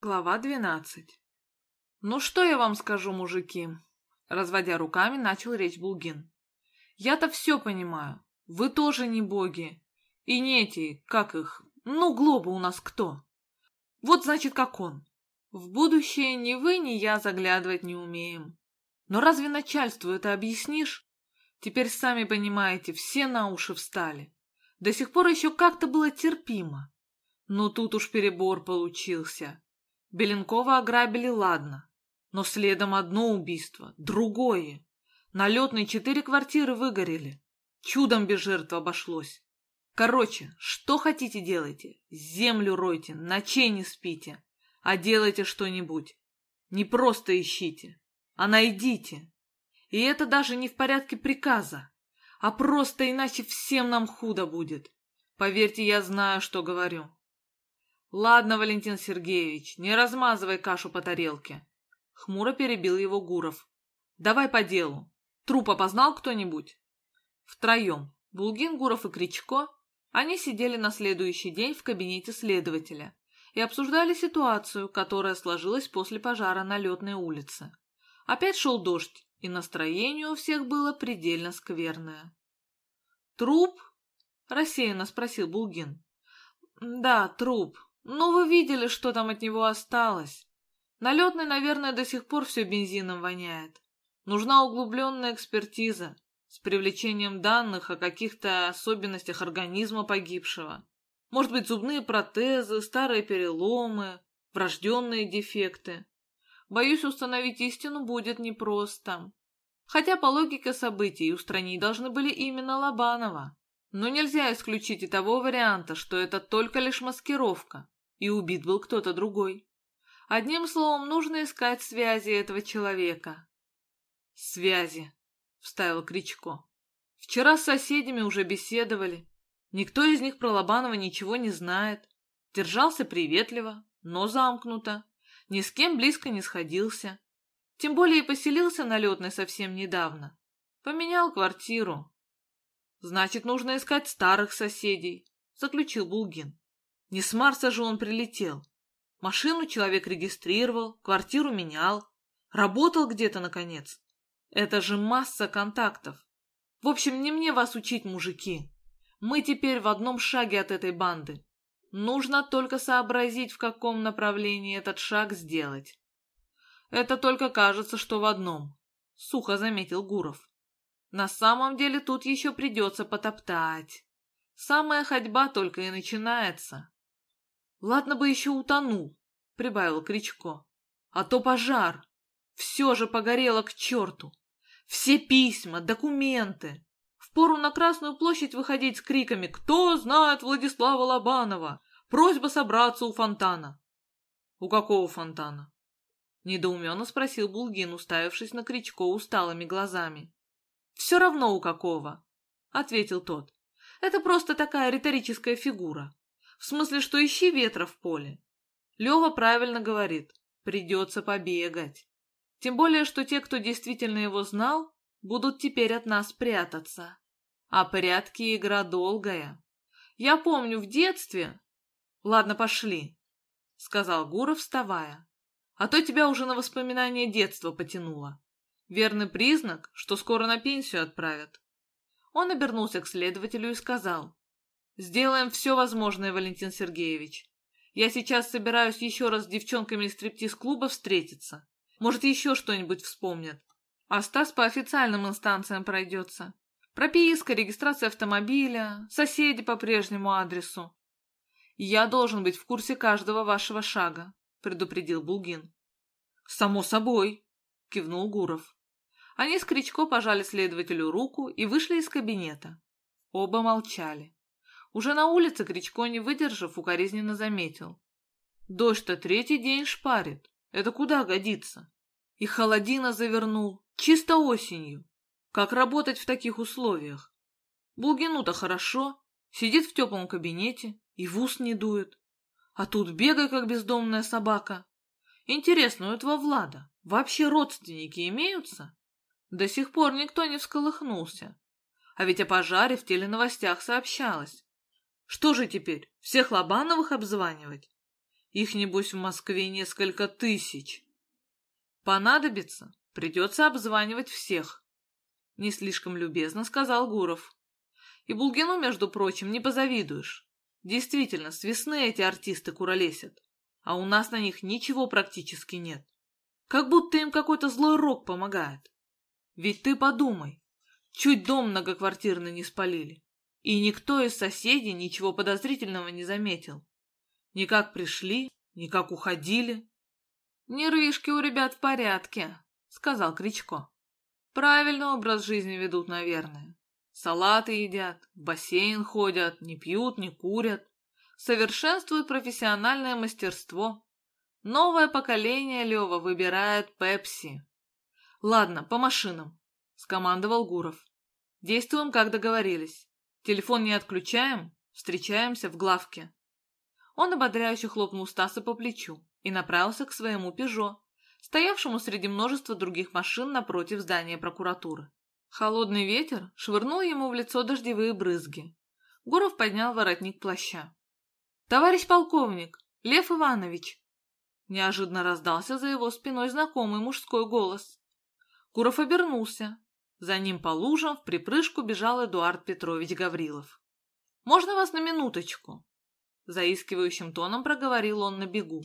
Глава двенадцать. «Ну что я вам скажу, мужики?» Разводя руками, начал речь Булгин. «Я-то все понимаю. Вы тоже не боги. И не эти, как их, ну, глобы у нас кто? Вот значит, как он. В будущее ни вы, ни я заглядывать не умеем. Но разве начальству это объяснишь? Теперь сами понимаете, все на уши встали. До сих пор еще как-то было терпимо. Но тут уж перебор получился. Беленкова ограбили, ладно. Но следом одно убийство, другое. Налетные четыре квартиры выгорели. Чудом без жертв обошлось. Короче, что хотите делайте. Землю ройте, ночей не спите. А делайте что-нибудь. Не просто ищите, а найдите. И это даже не в порядке приказа, а просто иначе всем нам худо будет. Поверьте, я знаю, что говорю. «Ладно, Валентин Сергеевич, не размазывай кашу по тарелке». Хмуро перебил его Гуров. «Давай по делу. Труп опознал кто-нибудь?» Втроем, Булгин, Гуров и Кричко, они сидели на следующий день в кабинете следователя и обсуждали ситуацию, которая сложилась после пожара на Летной улице. Опять шел дождь, и настроение у всех было предельно скверное. «Труп?» – рассеянно спросил Булгин. «Да, труп», ну, вы видели, что там от него осталось. Налетный, наверное, до сих пор все бензином воняет. Нужна углубленная экспертиза с привлечением данных о каких-то особенностях организма погибшего. Может быть, зубные протезы, старые переломы, врожденные дефекты. Боюсь, установить истину будет непросто. Хотя по логике событий устранить должны были именно Лобанова. Но нельзя исключить и того варианта, что это только лишь маскировка и убит был кто-то другой. Одним словом, нужно искать связи этого человека. «Связи», — вставил Кричко. «Вчера с соседями уже беседовали. Никто из них про Лобанова ничего не знает. Держался приветливо, но замкнуто. Ни с кем близко не сходился. Тем более и поселился на Летной совсем недавно. Поменял квартиру. Значит, нужно искать старых соседей», — заключил Булгин. Не с Марса же он прилетел. Машину человек регистрировал, квартиру менял, работал где-то, наконец. Это же масса контактов. В общем, не мне вас учить, мужики. Мы теперь в одном шаге от этой банды. Нужно только сообразить, в каком направлении этот шаг сделать. Это только кажется, что в одном, — сухо заметил Гуров. На самом деле тут еще придется потоптать. Самая ходьба только и начинается. Ладно бы еще утонул, прибавил Кричко. А то пожар. Все же погорело к черту. Все письма, документы. Впору на Красную площадь выходить с криками «Кто знает Владислава Лобанова? Просьба собраться у фонтана». «У какого фонтана?» Недоуменно спросил Булгин, уставившись на Кричко усталыми глазами. «Все равно у какого», — ответил тот. «Это просто такая риторическая фигура. В смысле, что ищи ветра в поле. Лева правильно говорит, придется побегать. Тем более, что те, кто действительно его знал, будут теперь от нас прятаться. А прятки игра долгая. Я помню, в детстве... Ладно, пошли, — сказал Гуров, вставая. А то тебя уже на воспоминания детства потянуло. Верный признак, что скоро на пенсию отправят. Он обернулся к следователю и сказал. Сделаем все возможное, Валентин Сергеевич. Я сейчас собираюсь еще раз с девчонками из стриптиз-клуба встретиться. Может, еще что-нибудь вспомнят. А Стас по официальным инстанциям пройдется. Прописка, регистрация автомобиля, соседи по прежнему адресу. Я должен быть в курсе каждого вашего шага, предупредил Булгин. Само собой, кивнул Гуров. Они с Кричко пожали следователю руку и вышли из кабинета. Оба молчали. Уже на улице Кричко, не выдержав, укоризненно заметил. Дождь-то третий день шпарит. Это куда годится? И холодина завернул. Чисто осенью. Как работать в таких условиях? Булгину-то хорошо. Сидит в теплом кабинете и в ус не дует. А тут бегай, как бездомная собака. Интересно, у этого Влада вообще родственники имеются? До сих пор никто не всколыхнулся. А ведь о пожаре в теленовостях сообщалось. Что же теперь, всех Лобановых обзванивать? Их, небось, в Москве несколько тысяч. Понадобится, придется обзванивать всех. Не слишком любезно сказал Гуров. И Булгину, между прочим, не позавидуешь. Действительно, с весны эти артисты куролесят, а у нас на них ничего практически нет. Как будто им какой-то злой рок помогает. Ведь ты подумай, чуть дом многоквартирный не спалили, и никто из соседей ничего подозрительного не заметил. Ни как пришли, ни как уходили. «Нервишки у ребят в порядке», — сказал Кричко. «Правильный образ жизни ведут, наверное. Салаты едят, в бассейн ходят, не пьют, не курят. Совершенствуют профессиональное мастерство. Новое поколение, Лева, выбирает Пепси. Ладно, по машинам, скомандовал Гуров. Действуем, как договорились. Телефон не отключаем, встречаемся в главке. Он ободряюще хлопнул Стаса по плечу и направился к своему «Пежо», стоявшему среди множества других машин напротив здания прокуратуры. Холодный ветер швырнул ему в лицо дождевые брызги. Гуров поднял воротник плаща. «Товарищ полковник! Лев Иванович!» Неожиданно раздался за его спиной знакомый мужской голос. Гуров обернулся. За ним по лужам в припрыжку бежал Эдуард Петрович Гаврилов. «Можно вас на минуточку?» Заискивающим тоном проговорил он на бегу.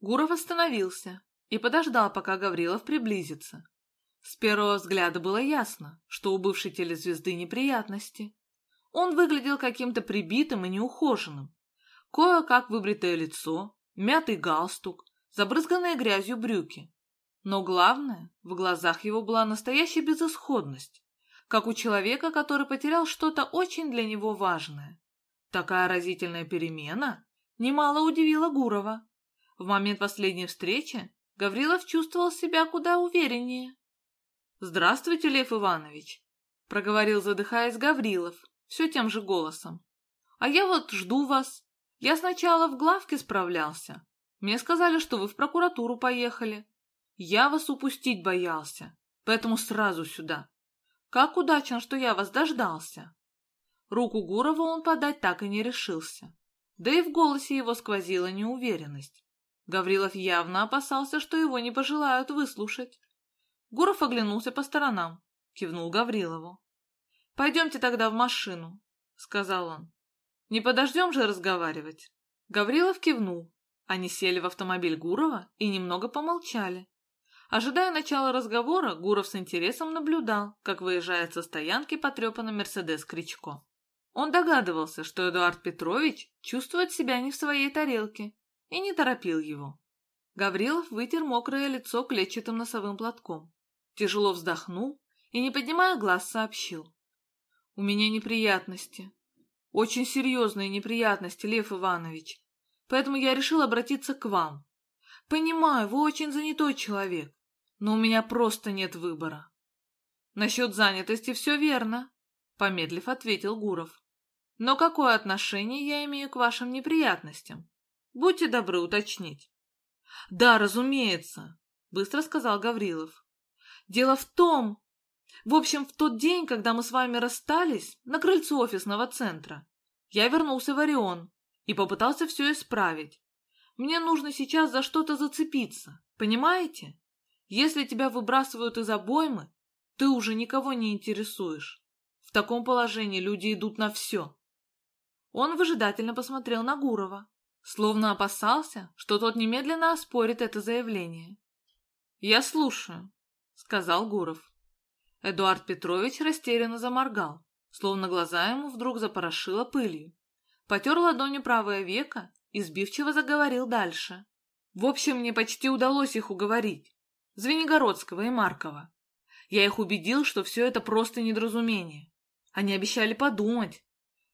Гуров остановился и подождал, пока Гаврилов приблизится. С первого взгляда было ясно, что у бывшей телезвезды неприятности. Он выглядел каким-то прибитым и неухоженным. Кое-как выбритое лицо, мятый галстук, забрызганные грязью брюки. Но главное, в глазах его была настоящая безысходность, как у человека, который потерял что-то очень для него важное. Такая разительная перемена немало удивила Гурова. В момент последней встречи Гаврилов чувствовал себя куда увереннее. «Здравствуйте, Лев Иванович», — проговорил, задыхаясь, Гаврилов, все тем же голосом. «А я вот жду вас. Я сначала в главке справлялся. Мне сказали, что вы в прокуратуру поехали. Я вас упустить боялся, поэтому сразу сюда. Как удачно, что я вас дождался». Руку Гурова он подать так и не решился. Да и в голосе его сквозила неуверенность. Гаврилов явно опасался, что его не пожелают выслушать. Гуров оглянулся по сторонам, кивнул Гаврилову. «Пойдемте тогда в машину», — сказал он. «Не подождем же разговаривать». Гаврилов кивнул. Они сели в автомобиль Гурова и немного помолчали. Ожидая начала разговора, Гуров с интересом наблюдал, как выезжает со стоянки потрепанный Мерседес Кричко. Он догадывался, что Эдуард Петрович чувствует себя не в своей тарелке, и не торопил его. Гаврилов вытер мокрое лицо клетчатым носовым платком тяжело вздохнул и, не поднимая глаз, сообщил. «У меня неприятности. Очень серьезные неприятности, Лев Иванович. Поэтому я решил обратиться к вам. Понимаю, вы очень занятой человек, но у меня просто нет выбора». «Насчет занятости все верно», — помедлив ответил Гуров. «Но какое отношение я имею к вашим неприятностям? Будьте добры уточнить». «Да, разумеется», — быстро сказал Гаврилов. Дело в том... В общем, в тот день, когда мы с вами расстались, на крыльцо офисного центра, я вернулся в Орион и попытался все исправить. Мне нужно сейчас за что-то зацепиться, понимаете? Если тебя выбрасывают из обоймы, ты уже никого не интересуешь. В таком положении люди идут на все. Он выжидательно посмотрел на Гурова, словно опасался, что тот немедленно оспорит это заявление. «Я слушаю», сказал Гуров. Эдуард Петрович растерянно заморгал, словно глаза ему вдруг запорошило пылью. Потер ладонью правое веко и сбивчиво заговорил дальше. В общем, мне почти удалось их уговорить. Звенигородского и Маркова. Я их убедил, что все это просто недоразумение. Они обещали подумать.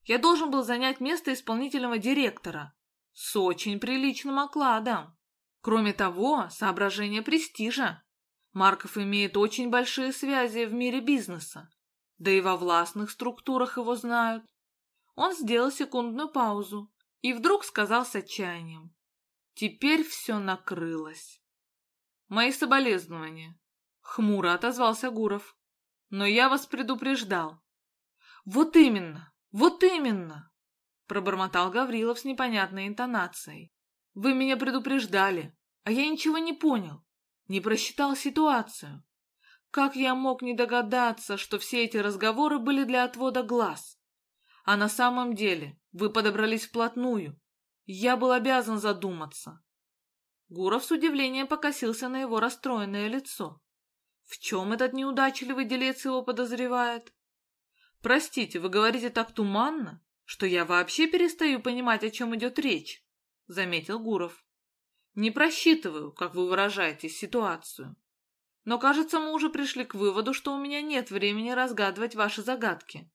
Я должен был занять место исполнительного директора с очень приличным окладом. Кроме того, соображение престижа. Марков имеет очень большие связи в мире бизнеса, да и во властных структурах его знают. Он сделал секундную паузу и вдруг сказал с отчаянием. Теперь все накрылось. Мои соболезнования. Хмуро отозвался Гуров. Но я вас предупреждал. Вот именно, вот именно, пробормотал Гаврилов с непонятной интонацией. Вы меня предупреждали, а я ничего не понял, не просчитал ситуацию. Как я мог не догадаться, что все эти разговоры были для отвода глаз? А на самом деле вы подобрались вплотную. Я был обязан задуматься. Гуров с удивлением покосился на его расстроенное лицо. В чем этот неудачливый делец его подозревает? Простите, вы говорите так туманно, что я вообще перестаю понимать, о чем идет речь, заметил Гуров. Не просчитываю, как вы выражаете ситуацию. Но, кажется, мы уже пришли к выводу, что у меня нет времени разгадывать ваши загадки.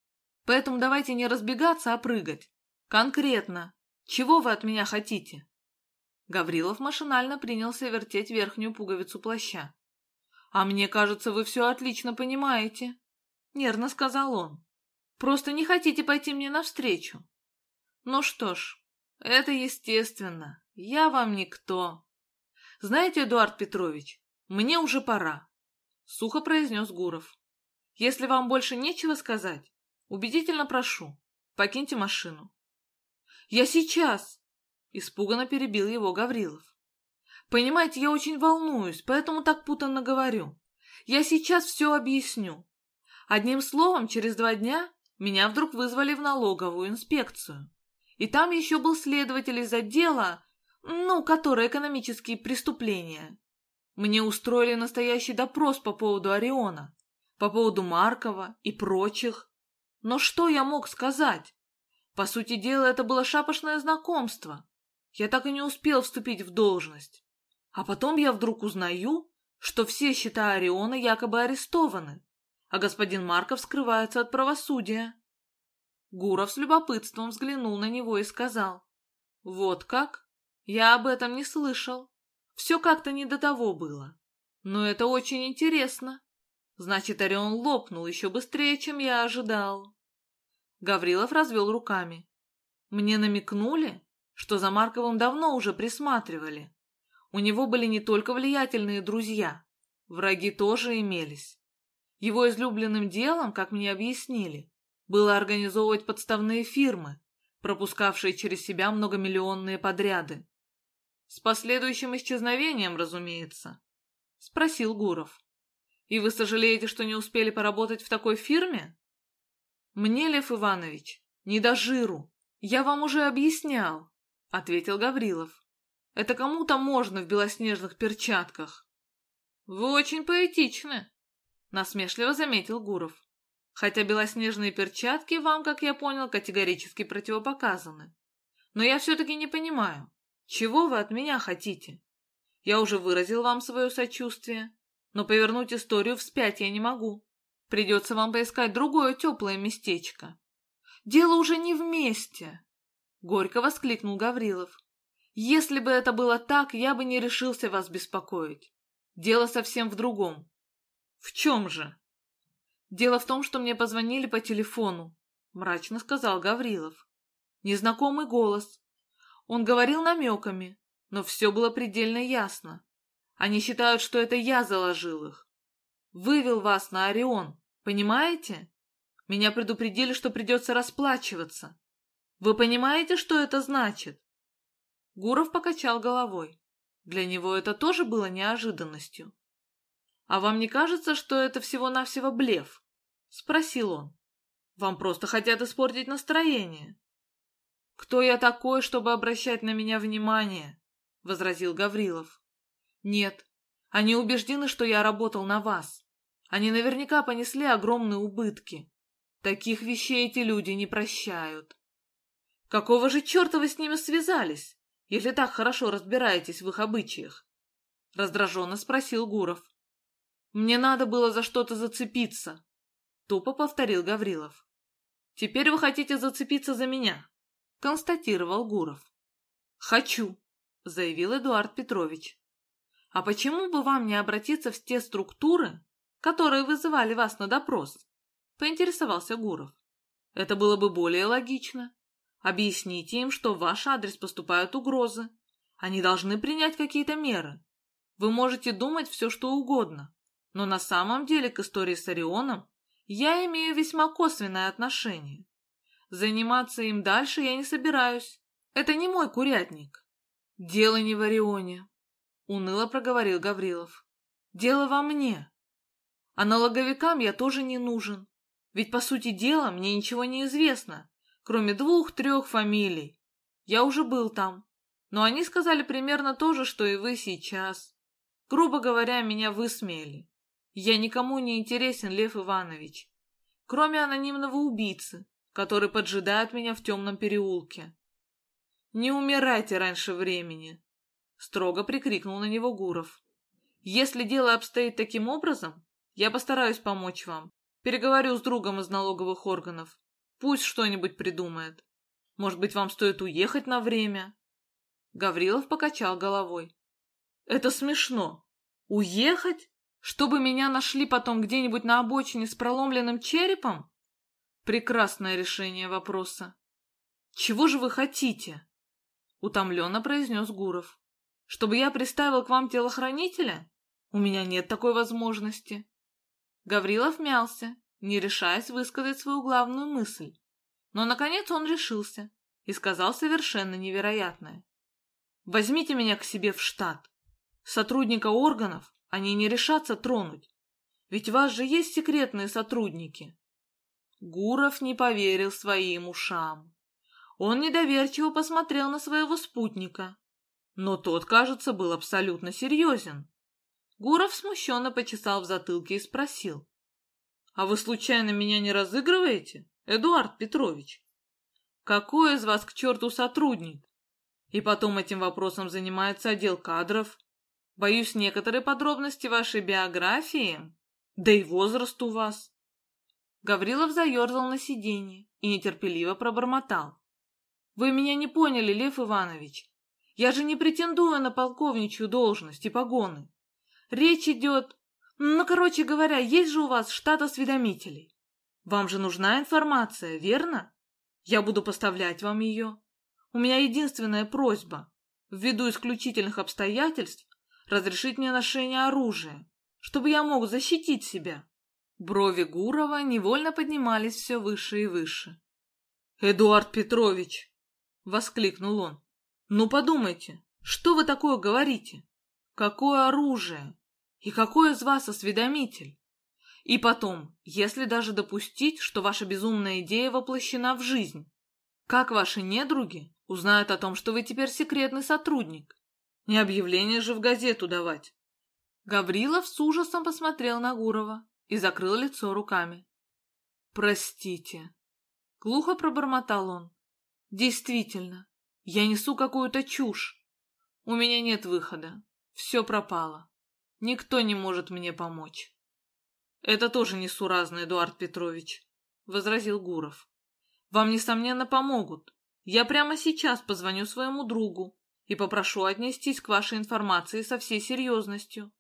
Поэтому давайте не разбегаться, а прыгать. Конкретно. Чего вы от меня хотите? Гаврилов машинально принялся вертеть верхнюю пуговицу плаща. «А мне кажется, вы все отлично понимаете», — нервно сказал он. «Просто не хотите пойти мне навстречу». «Ну что ж, это естественно. Я вам никто. Знаете, Эдуард Петрович, мне уже пора», — сухо произнес Гуров. «Если вам больше нечего сказать, убедительно прошу, покиньте машину». «Я сейчас!» — испуганно перебил его Гаврилов. Понимаете, я очень волнуюсь, поэтому так путанно говорю. Я сейчас все объясню. Одним словом, через два дня меня вдруг вызвали в налоговую инспекцию. И там еще был следователь из отдела, ну, который экономические преступления. Мне устроили настоящий допрос по поводу Ориона, по поводу Маркова и прочих. Но что я мог сказать? По сути дела, это было шапошное знакомство. Я так и не успел вступить в должность. А потом я вдруг узнаю, что все счета Ориона якобы арестованы, а господин Марков скрывается от правосудия. Гуров с любопытством взглянул на него и сказал, «Вот как? Я об этом не слышал. Все как-то не до того было. Но это очень интересно. Значит, Орион лопнул еще быстрее, чем я ожидал». Гаврилов развел руками. «Мне намекнули, что за Марковым давно уже присматривали, у него были не только влиятельные друзья, враги тоже имелись. Его излюбленным делом, как мне объяснили, было организовывать подставные фирмы, пропускавшие через себя многомиллионные подряды. С последующим исчезновением, разумеется, спросил Гуров. И вы сожалеете, что не успели поработать в такой фирме? Мне, Лев Иванович, не до жиру. Я вам уже объяснял, ответил Гаврилов. Это кому-то можно в белоснежных перчатках. Вы очень поэтичны, насмешливо заметил Гуров. Хотя белоснежные перчатки вам, как я понял, категорически противопоказаны. Но я все-таки не понимаю, чего вы от меня хотите? Я уже выразил вам свое сочувствие, но повернуть историю вспять я не могу. Придется вам поискать другое теплое местечко. Дело уже не вместе, — горько воскликнул Гаврилов. Если бы это было так, я бы не решился вас беспокоить. Дело совсем в другом. В чем же? Дело в том, что мне позвонили по телефону, мрачно сказал Гаврилов. Незнакомый голос. Он говорил намеками, но все было предельно ясно. Они считают, что это я заложил их. Вывел вас на Орион, понимаете? Меня предупредили, что придется расплачиваться. Вы понимаете, что это значит? Гуров покачал головой. Для него это тоже было неожиданностью. «А вам не кажется, что это всего-навсего блеф?» — спросил он. «Вам просто хотят испортить настроение». «Кто я такой, чтобы обращать на меня внимание?» — возразил Гаврилов. «Нет, они убеждены, что я работал на вас. Они наверняка понесли огромные убытки. Таких вещей эти люди не прощают». «Какого же черта вы с ними связались?» если так хорошо разбираетесь в их обычаях? Раздраженно спросил Гуров. Мне надо было за что-то зацепиться, тупо повторил Гаврилов. Теперь вы хотите зацепиться за меня, констатировал Гуров. Хочу, заявил Эдуард Петрович. А почему бы вам не обратиться в те структуры, которые вызывали вас на допрос? Поинтересовался Гуров. Это было бы более логично. Объясните им, что в ваш адрес поступают угрозы. Они должны принять какие-то меры. Вы можете думать все, что угодно, но на самом деле к истории с Орионом я имею весьма косвенное отношение. Заниматься им дальше я не собираюсь. Это не мой курятник. Дело не в Орионе, уныло проговорил Гаврилов. Дело во мне. А налоговикам я тоже не нужен. Ведь, по сути дела, мне ничего не известно, кроме двух-трех фамилий. Я уже был там, но они сказали примерно то же, что и вы сейчас. Грубо говоря, меня высмеяли. Я никому не интересен, Лев Иванович, кроме анонимного убийцы, который поджидает меня в темном переулке. Не умирайте раньше времени, строго прикрикнул на него Гуров. Если дело обстоит таким образом, я постараюсь помочь вам. Переговорю с другом из налоговых органов. Пусть что-нибудь придумает. Может быть, вам стоит уехать на время?» Гаврилов покачал головой. «Это смешно. Уехать? Чтобы меня нашли потом где-нибудь на обочине с проломленным черепом? Прекрасное решение вопроса. Чего же вы хотите?» Утомленно произнес Гуров. «Чтобы я приставил к вам телохранителя? У меня нет такой возможности. Гаврилов мялся, не решаясь высказать свою главную мысль. Но, наконец, он решился и сказал совершенно невероятное. «Возьмите меня к себе в штат. Сотрудника органов они не решатся тронуть. Ведь у вас же есть секретные сотрудники». Гуров не поверил своим ушам. Он недоверчиво посмотрел на своего спутника, но тот, кажется, был абсолютно серьезен. Гуров смущенно почесал в затылке и спросил. «А вы случайно меня не разыгрываете, Эдуард Петрович? Какой из вас к черту сотрудник? И потом этим вопросом занимается отдел кадров. Боюсь, некоторые подробности вашей биографии, да и возраст у вас». Гаврилов заерзал на сиденье и нетерпеливо пробормотал. «Вы меня не поняли, Лев Иванович. Я же не претендую на полковничью должность и погоны. Речь идет... Ну, короче говоря, есть же у вас штат осведомителей. Вам же нужна информация, верно? Я буду поставлять вам ее. У меня единственная просьба, ввиду исключительных обстоятельств, разрешить мне ношение оружия, чтобы я мог защитить себя. Брови Гурова невольно поднимались все выше и выше. «Эдуард Петрович!» — воскликнул он. «Ну подумайте, что вы такое говорите? Какое оружие? И какой из вас осведомитель? И потом, если даже допустить, что ваша безумная идея воплощена в жизнь, как ваши недруги узнают о том, что вы теперь секретный сотрудник? Не объявление же в газету давать. Гаврилов с ужасом посмотрел на Гурова и закрыл лицо руками. «Простите», — глухо пробормотал он. «Действительно, я несу какую-то чушь. У меня нет выхода. Все пропало. Никто не может мне помочь. Это тоже несуразно, Эдуард Петрович, возразил Гуров. Вам, несомненно, помогут. Я прямо сейчас позвоню своему другу и попрошу отнестись к вашей информации со всей серьезностью.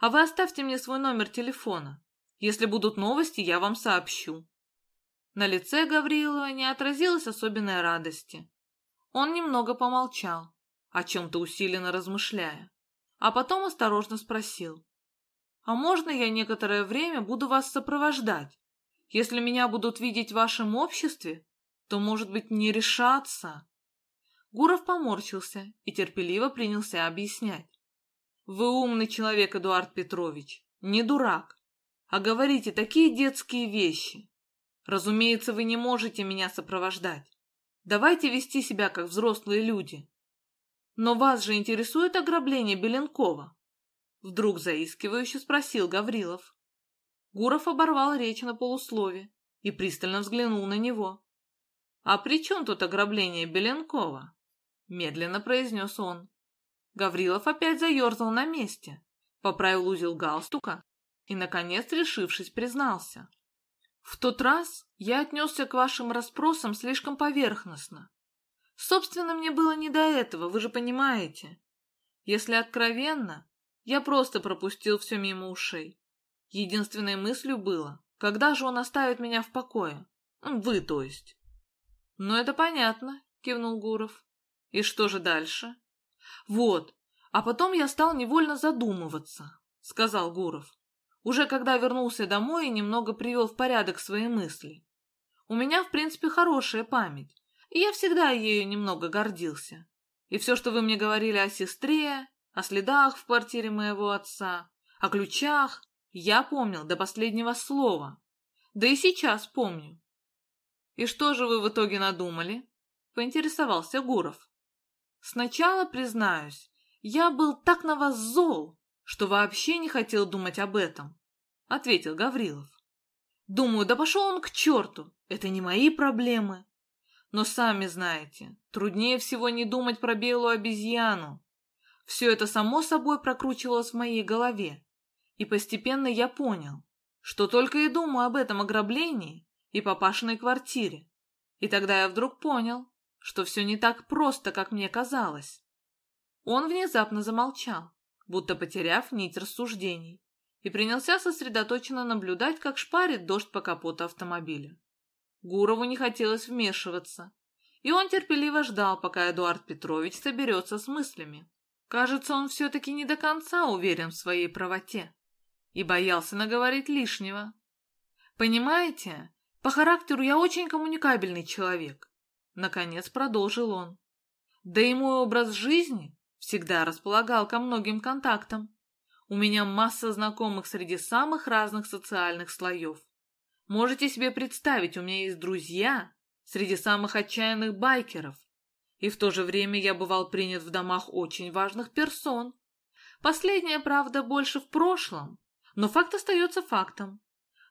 А вы оставьте мне свой номер телефона. Если будут новости, я вам сообщу. На лице Гаврилова не отразилось особенной радости. Он немного помолчал, о чем-то усиленно размышляя а потом осторожно спросил. «А можно я некоторое время буду вас сопровождать? Если меня будут видеть в вашем обществе, то, может быть, не решаться?» Гуров поморщился и терпеливо принялся объяснять. «Вы умный человек, Эдуард Петрович, не дурак, а говорите такие детские вещи. Разумеется, вы не можете меня сопровождать. Давайте вести себя, как взрослые люди. Но вас же интересует ограбление Беленкова? Вдруг заискивающе спросил Гаврилов. Гуров оборвал речь на полуслове и пристально взглянул на него. «А при чем тут ограбление Беленкова?» Медленно произнес он. Гаврилов опять заерзал на месте, поправил узел галстука и, наконец, решившись, признался. «В тот раз я отнесся к вашим расспросам слишком поверхностно. Собственно, мне было не до этого, вы же понимаете. Если откровенно, я просто пропустил все мимо ушей. Единственной мыслью было, когда же он оставит меня в покое? Вы, то есть. Ну, это понятно, кивнул Гуров. И что же дальше? Вот, а потом я стал невольно задумываться, сказал Гуров. Уже когда вернулся домой и немного привел в порядок свои мысли. У меня, в принципе, хорошая память я всегда ею немного гордился. И все, что вы мне говорили о сестре, о следах в квартире моего отца, о ключах, я помнил до последнего слова. Да и сейчас помню. И что же вы в итоге надумали? Поинтересовался Гуров. Сначала, признаюсь, я был так на вас зол, что вообще не хотел думать об этом, ответил Гаврилов. Думаю, да пошел он к черту, это не мои проблемы. Но сами знаете, труднее всего не думать про белую обезьяну. Все это само собой прокручивалось в моей голове. И постепенно я понял, что только и думаю об этом ограблении и папашиной квартире. И тогда я вдруг понял, что все не так просто, как мне казалось. Он внезапно замолчал, будто потеряв нить рассуждений, и принялся сосредоточенно наблюдать, как шпарит дождь по капоту автомобиля. Гурову не хотелось вмешиваться, и он терпеливо ждал, пока Эдуард Петрович соберется с мыслями. Кажется, он все-таки не до конца уверен в своей правоте и боялся наговорить лишнего. Понимаете, по характеру я очень коммуникабельный человек, наконец продолжил он. Да и мой образ жизни всегда располагал ко многим контактам. У меня масса знакомых среди самых разных социальных слоев. Можете себе представить, у меня есть друзья среди самых отчаянных байкеров. И в то же время я бывал принят в домах очень важных персон. Последняя, правда, больше в прошлом, но факт остается фактом.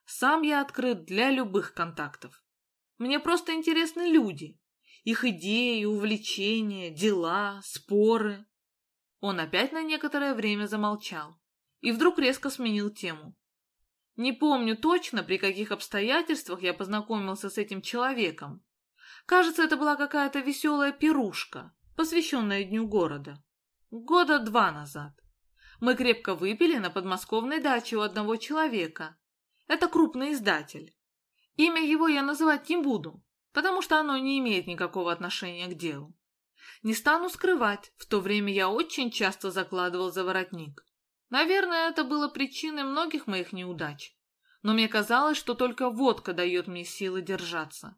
Сам я открыт для любых контактов. Мне просто интересны люди, их идеи, увлечения, дела, споры. Он опять на некоторое время замолчал и вдруг резко сменил тему. Не помню точно, при каких обстоятельствах я познакомился с этим человеком. Кажется, это была какая-то веселая пирушка, посвященная Дню города. Года два назад. Мы крепко выпили на подмосковной даче у одного человека. Это крупный издатель. Имя его я называть не буду, потому что оно не имеет никакого отношения к делу. Не стану скрывать, в то время я очень часто закладывал за воротник. Наверное, это было причиной многих моих неудач. Но мне казалось, что только водка дает мне силы держаться.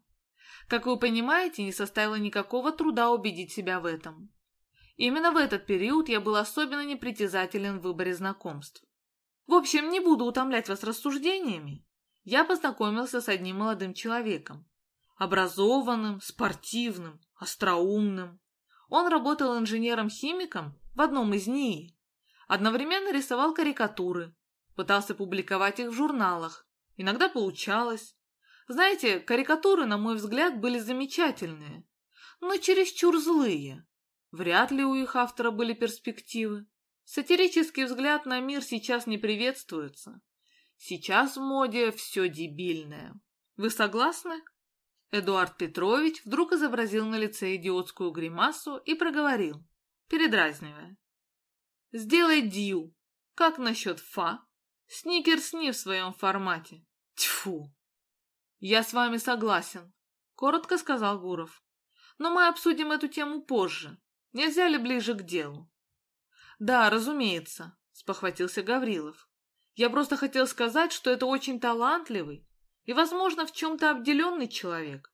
Как вы понимаете, не составило никакого труда убедить себя в этом. Именно в этот период я был особенно непритязателен в выборе знакомств. В общем, не буду утомлять вас рассуждениями. Я познакомился с одним молодым человеком. Образованным, спортивным, остроумным. Он работал инженером-химиком в одном из НИИ. Одновременно рисовал карикатуры, пытался публиковать их в журналах. Иногда получалось. Знаете, карикатуры, на мой взгляд, были замечательные, но чересчур злые. Вряд ли у их автора были перспективы. Сатирический взгляд на мир сейчас не приветствуется. Сейчас в моде все дебильное. Вы согласны? Эдуард Петрович вдруг изобразил на лице идиотскую гримасу и проговорил, передразнивая. Сделай дью. Как насчет фа? Сникерсни в своем формате. Тьфу. Я с вами согласен, коротко сказал Гуров. Но мы обсудим эту тему позже. Нельзя ли ближе к делу? Да, разумеется, спохватился Гаврилов. Я просто хотел сказать, что это очень талантливый и, возможно, в чем-то обделенный человек.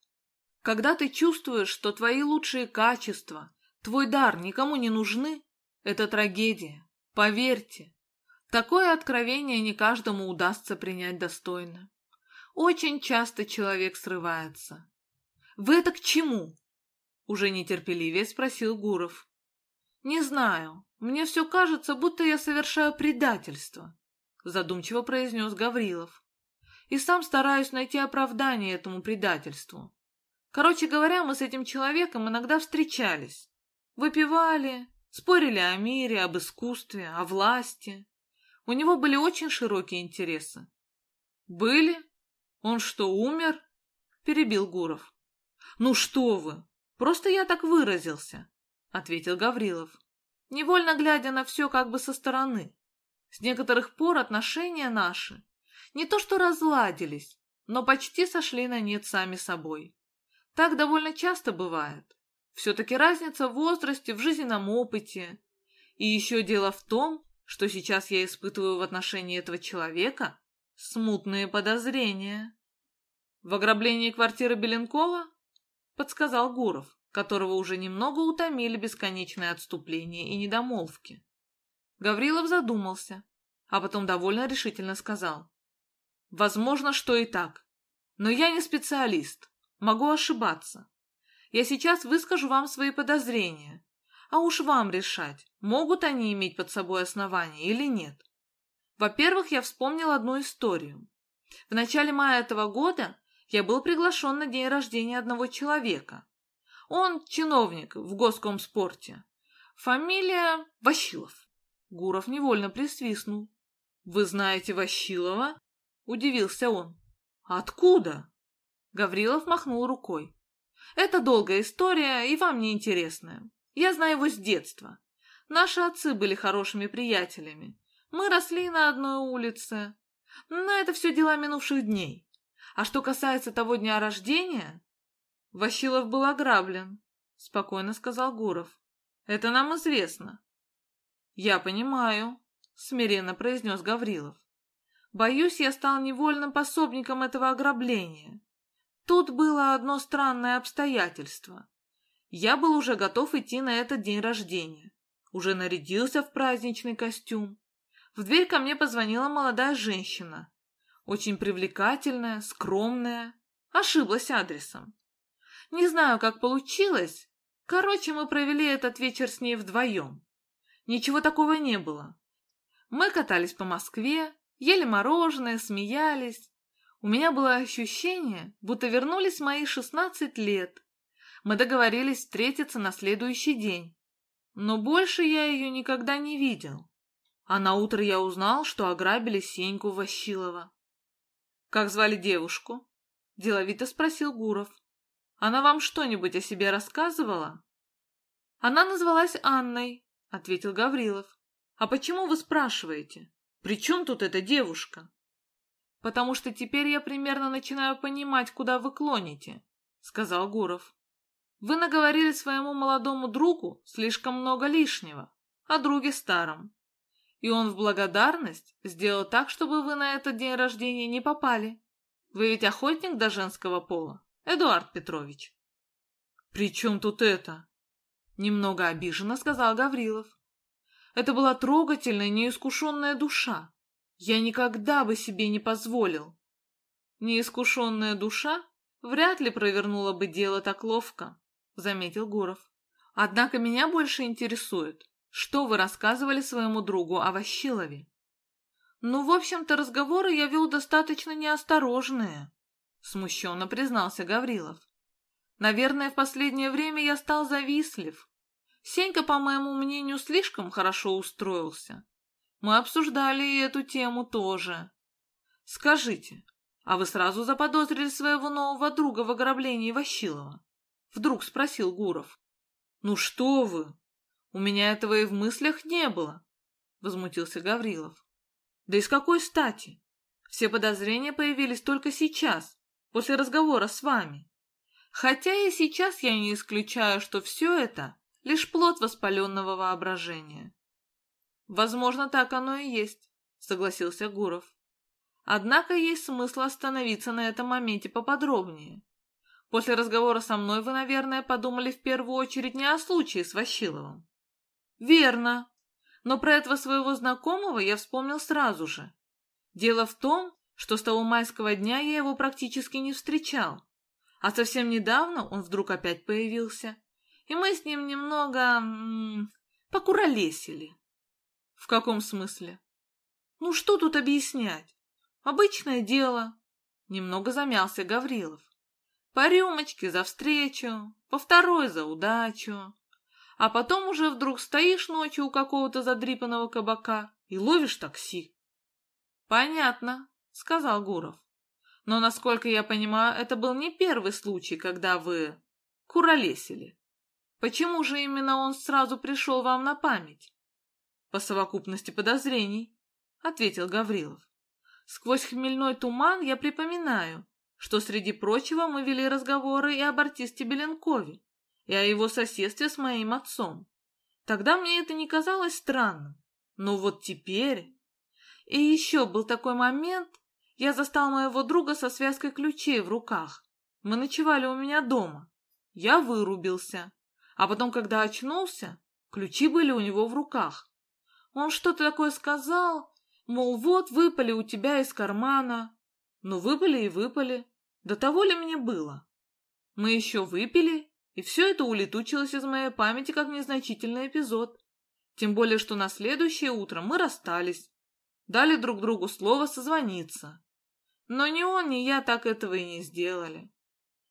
Когда ты чувствуешь, что твои лучшие качества, твой дар никому не нужны, это трагедия, поверьте. Такое откровение не каждому удастся принять достойно. Очень часто человек срывается. «Вы это к чему?» Уже нетерпеливее спросил Гуров. «Не знаю. Мне все кажется, будто я совершаю предательство», задумчиво произнес Гаврилов. «И сам стараюсь найти оправдание этому предательству. Короче говоря, мы с этим человеком иногда встречались. Выпивали, Спорили о мире, об искусстве, о власти. У него были очень широкие интересы. «Были? Он что, умер?» — перебил Гуров. «Ну что вы! Просто я так выразился», — ответил Гаврилов, невольно глядя на все как бы со стороны. С некоторых пор отношения наши не то что разладились, но почти сошли на нет сами собой. Так довольно часто бывает. Все-таки разница в возрасте, в жизненном опыте. И еще дело в том, что сейчас я испытываю в отношении этого человека смутные подозрения. В ограблении квартиры Беленкова? Подсказал Гуров, которого уже немного утомили бесконечные отступления и недомолвки. Гаврилов задумался, а потом довольно решительно сказал. «Возможно, что и так. Но я не специалист. Могу ошибаться. Я сейчас выскажу вам свои подозрения, а уж вам решать, могут они иметь под собой основания или нет. Во-первых, я вспомнил одну историю. В начале мая этого года я был приглашен на день рождения одного человека. Он чиновник в госкомспорте. Фамилия Ващилов. Гуров невольно присвистнул. «Вы знаете Ващилова?» — удивился он. «Откуда?» Гаврилов махнул рукой. «Это долгая история и вам не интересная. Я знаю его с детства. Наши отцы были хорошими приятелями. Мы росли на одной улице. Но это все дела минувших дней. А что касается того дня рождения... Ващилов был ограблен, спокойно сказал Гуров. Это нам известно. Я понимаю, смиренно произнес Гаврилов. Боюсь, я стал невольным пособником этого ограбления. Тут было одно странное обстоятельство. Я был уже готов идти на этот день рождения. Уже нарядился в праздничный костюм. В дверь ко мне позвонила молодая женщина. Очень привлекательная, скромная. Ошиблась адресом. Не знаю, как получилось. Короче, мы провели этот вечер с ней вдвоем. Ничего такого не было. Мы катались по Москве, ели мороженое, смеялись. У меня было ощущение, будто вернулись мои шестнадцать лет. Мы договорились встретиться на следующий день. Но больше я ее никогда не видел. А на утро я узнал, что ограбили Сеньку Ващилова. «Как звали девушку?» — деловито спросил Гуров. Она вам что-нибудь о себе рассказывала? Она назвалась Анной, ответил Гаврилов. А почему вы спрашиваете? При чем тут эта девушка? Потому что теперь я примерно начинаю понимать, куда вы клоните, сказал Гуров. Вы наговорили своему молодому другу слишком много лишнего, о друге старом. И он в благодарность сделал так, чтобы вы на этот день рождения не попали. Вы ведь охотник до женского пола. Эдуард Петрович. «При чем тут это?» Немного обиженно сказал Гаврилов. Это была трогательная, неискушенная душа. Я никогда бы себе не позволил. Неискушенная душа вряд ли провернула бы дело так ловко, заметил Гуров. Однако меня больше интересует, что вы рассказывали своему другу о Ващилове. Ну, в общем-то, разговоры я вел достаточно неосторожные, смущенно признался Гаврилов. Наверное, в последнее время я стал завистлив. Сенька, по моему мнению, слишком хорошо устроился. Мы обсуждали и эту тему тоже. Скажите, а вы сразу заподозрили своего нового друга в ограблении Ващилова? Вдруг спросил Гуров. Ну что вы? У меня этого и в мыслях не было, возмутился Гаврилов. Да и с какой стати? Все подозрения появились только сейчас, после разговора с вами. Хотя и сейчас я не исключаю, что все это — лишь плод воспаленного воображения. Возможно, так оно и есть, согласился Гуров. Однако есть смысл остановиться на этом моменте поподробнее. После разговора со мной вы, наверное, подумали в первую очередь не о случае с Ващиловым. Верно. Но про этого своего знакомого я вспомнил сразу же. Дело в том, что с того майского дня я его практически не встречал. А совсем недавно он вдруг опять появился, и мы с ним немного... М -м, покуролесили. В каком смысле? Ну, что тут объяснять? Обычное дело. Немного замялся Гаврилов. По рюмочке за встречу, по второй за удачу. А потом уже вдруг стоишь ночью у какого-то задрипанного кабака и ловишь такси. Понятно, сказал Гуров. Но, насколько я понимаю, это был не первый случай, когда вы куролесили. Почему же именно он сразу пришел вам на память? По совокупности подозрений, ответил Гаврилов. Сквозь хмельной туман я припоминаю, что среди прочего мы вели разговоры и об артисте Беленкове, и о его соседстве с моим отцом. Тогда мне это не казалось странным. Но вот теперь... И еще был такой момент, я застал моего друга со связкой ключей в руках. Мы ночевали у меня дома. Я вырубился. А потом, когда очнулся, ключи были у него в руках. Он что-то такое сказал, мол, вот выпали у тебя из кармана. Ну, выпали и выпали. До того ли мне было? Мы еще выпили, и все это улетучилось из моей памяти как незначительный эпизод. Тем более, что на следующее утро мы расстались. Дали друг другу слово созвониться. Но ни он, ни я так этого и не сделали.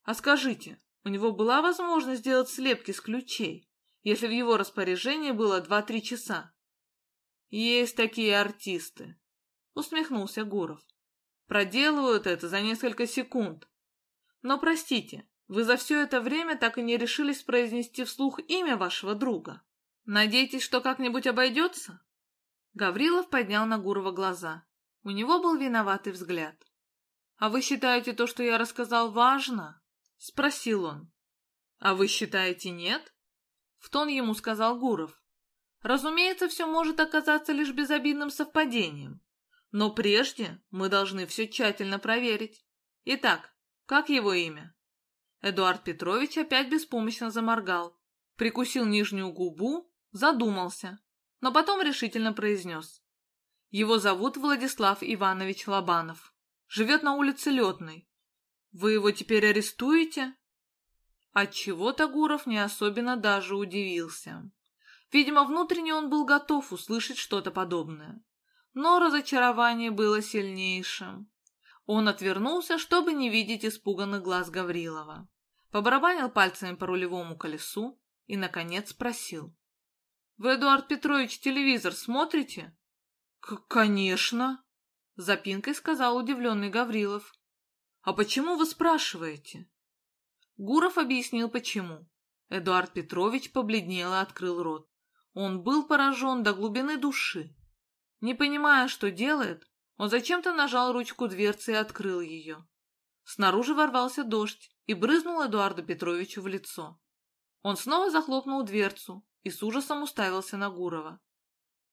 А скажите, у него была возможность сделать слепки с ключей, если в его распоряжении было два-три часа? Есть такие артисты, усмехнулся Гуров. Проделывают это за несколько секунд. Но простите, вы за все это время так и не решились произнести вслух имя вашего друга. Надеетесь, что как-нибудь обойдется? Гаврилов поднял на Гурова глаза. У него был виноватый взгляд. «А вы считаете то, что я рассказал, важно?» — спросил он. «А вы считаете нет?» — в тон ему сказал Гуров. «Разумеется, все может оказаться лишь безобидным совпадением. Но прежде мы должны все тщательно проверить. Итак, как его имя?» Эдуард Петрович опять беспомощно заморгал, прикусил нижнюю губу, задумался, но потом решительно произнес. Его зовут Владислав Иванович Лобанов. Живет на улице Летной. Вы его теперь арестуете? Отчего-то Гуров не особенно даже удивился. Видимо, внутренне он был готов услышать что-то подобное. Но разочарование было сильнейшим. Он отвернулся, чтобы не видеть испуганных глаз Гаврилова. Побарабанил пальцами по рулевому колесу и, наконец, спросил. «Вы, Эдуард Петрович, телевизор смотрите?» «Конечно!» — запинкой сказал удивленный Гаврилов. «А почему вы спрашиваете?» Гуров объяснил, почему. Эдуард Петрович побледнел и открыл рот. Он был поражен до глубины души. Не понимая, что делает, он зачем-то нажал ручку дверцы и открыл ее. Снаружи ворвался дождь и брызнул Эдуарду Петровичу в лицо. Он снова захлопнул дверцу и с ужасом уставился на Гурова.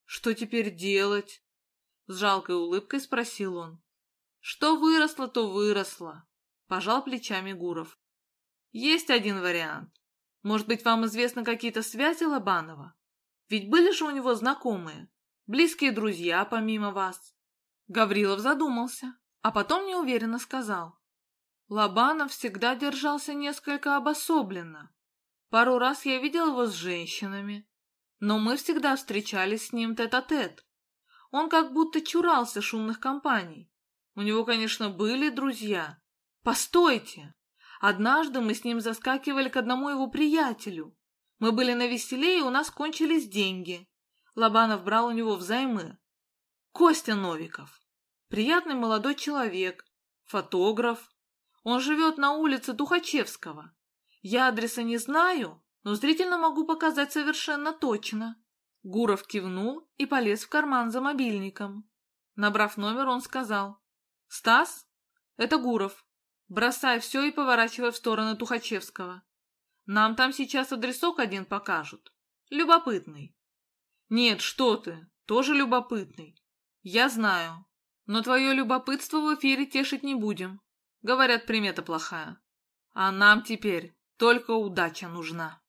«Что теперь делать?» С жалкой улыбкой спросил он. Что выросло, то выросло. Пожал плечами Гуров. Есть один вариант. Может быть, вам известны какие-то связи Лобанова? Ведь были же у него знакомые, близкие друзья помимо вас. Гаврилов задумался, а потом неуверенно сказал. Лобанов всегда держался несколько обособленно. Пару раз я видел его с женщинами, но мы всегда встречались с ним тет-а-тет. -тет. Он как будто чурался шумных компаний. У него, конечно, были друзья. Постойте! Однажды мы с ним заскакивали к одному его приятелю. Мы были на веселе, и у нас кончились деньги. Лобанов брал у него взаймы. Костя Новиков. Приятный молодой человек. Фотограф. Он живет на улице Тухачевского. Я адреса не знаю, но зрительно могу показать совершенно точно. Гуров кивнул и полез в карман за мобильником. Набрав номер, он сказал. «Стас? Это Гуров. Бросай все и поворачивай в сторону Тухачевского. Нам там сейчас адресок один покажут. Любопытный». «Нет, что ты, тоже любопытный. Я знаю. Но твое любопытство в эфире тешить не будем. Говорят, примета плохая. А нам теперь только удача нужна».